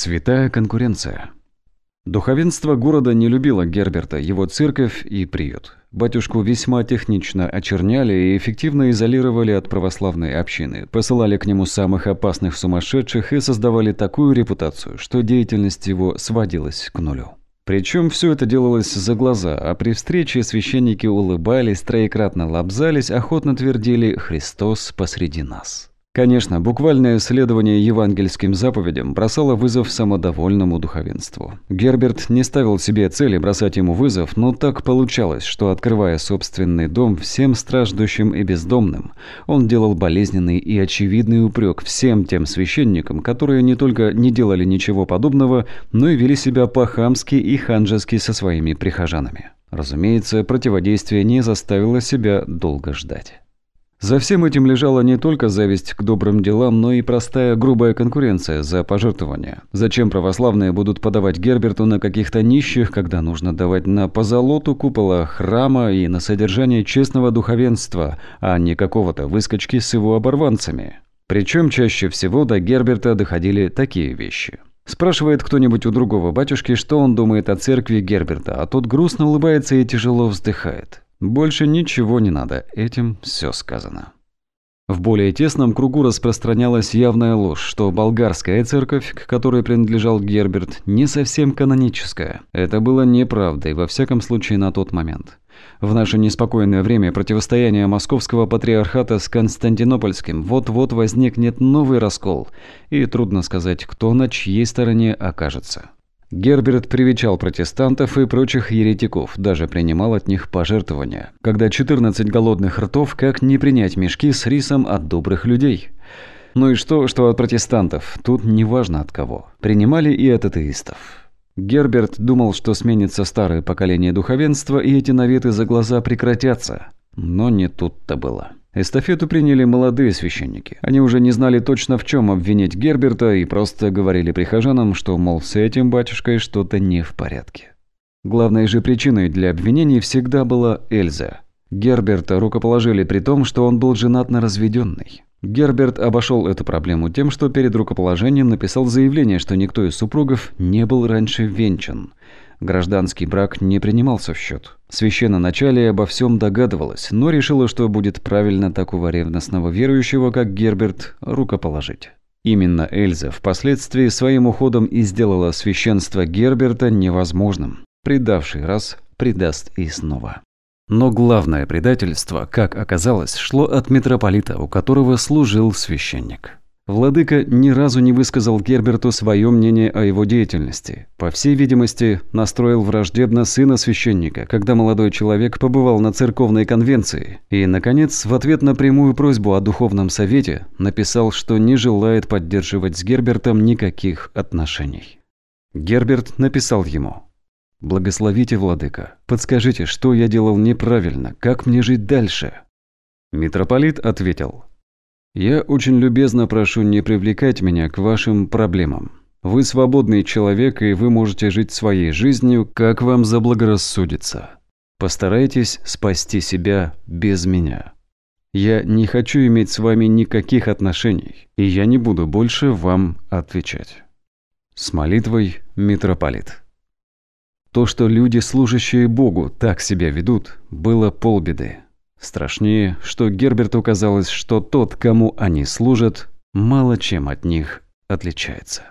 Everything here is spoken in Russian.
Святая конкуренция. Духовенство города не любило Герберта, его церковь и приют. Батюшку весьма технично очерняли и эффективно изолировали от православной общины, посылали к нему самых опасных сумасшедших и создавали такую репутацию, что деятельность его сводилась к нулю. Причем все это делалось за глаза, а при встрече священники улыбались, троекратно лобзались, охотно твердили «Христос посреди нас». Конечно, буквальное следование евангельским заповедям бросало вызов самодовольному духовенству. Герберт не ставил себе цели бросать ему вызов, но так получалось, что, открывая собственный дом всем страждущим и бездомным, он делал болезненный и очевидный упрек всем тем священникам, которые не только не делали ничего подобного, но и вели себя по-хамски и ханжески со своими прихожанами. Разумеется, противодействие не заставило себя долго ждать. За всем этим лежала не только зависть к добрым делам, но и простая грубая конкуренция за пожертвования. Зачем православные будут подавать Герберту на каких-то нищих, когда нужно давать на позолоту купола храма и на содержание честного духовенства, а не какого-то выскочки с его оборванцами? Причем чаще всего до Герберта доходили такие вещи. Спрашивает кто-нибудь у другого батюшки, что он думает о церкви Герберта, а тот грустно улыбается и тяжело вздыхает. Больше ничего не надо, этим все сказано. В более тесном кругу распространялась явная ложь, что болгарская церковь, к которой принадлежал Герберт, не совсем каноническая. Это было неправдой, во всяком случае на тот момент. В наше неспокойное время противостояние московского патриархата с Константинопольским вот-вот возникнет новый раскол, и трудно сказать, кто на чьей стороне окажется. Герберт привечал протестантов и прочих еретиков, даже принимал от них пожертвования. Когда 14 голодных ртов, как не принять мешки с рисом от добрых людей? Ну и что, что от протестантов? Тут неважно от кого. Принимали и от атеистов. Герберт думал, что сменится старое поколение духовенства, и эти наветы за глаза прекратятся. Но не тут-то было. Эстафету приняли молодые священники. Они уже не знали точно в чем обвинить Герберта и просто говорили прихожанам, что, мол, с этим батюшкой что-то не в порядке. Главной же причиной для обвинений всегда была Эльза. Герберта рукоположили при том, что он был женат на разведенной. Герберт обошел эту проблему тем, что перед рукоположением написал заявление, что никто из супругов не был раньше венчан – Гражданский брак не принимался в счет. Священноначалие обо всем догадывалось, но решила, что будет правильно такого ревностного верующего, как Герберт, рукоположить. Именно Эльза впоследствии своим уходом и сделала священство Герберта невозможным. Предавший раз, предаст и снова. Но главное предательство, как оказалось, шло от митрополита, у которого служил священник. Владыка ни разу не высказал Герберту свое мнение о его деятельности. По всей видимости, настроил враждебно сына священника, когда молодой человек побывал на церковной конвенции. И, наконец, в ответ на прямую просьбу о духовном совете, написал, что не желает поддерживать с Гербертом никаких отношений. Герберт написал ему «Благословите, владыка, подскажите, что я делал неправильно, как мне жить дальше?» Митрополит ответил – я очень любезно прошу не привлекать меня к вашим проблемам. Вы свободный человек, и вы можете жить своей жизнью, как вам заблагорассудится. Постарайтесь спасти себя без меня. Я не хочу иметь с вами никаких отношений, и я не буду больше вам отвечать. С молитвой, митрополит. То, что люди, служащие Богу, так себя ведут, было полбеды. Страшнее, что Герберту казалось, что тот, кому они служат, мало чем от них отличается.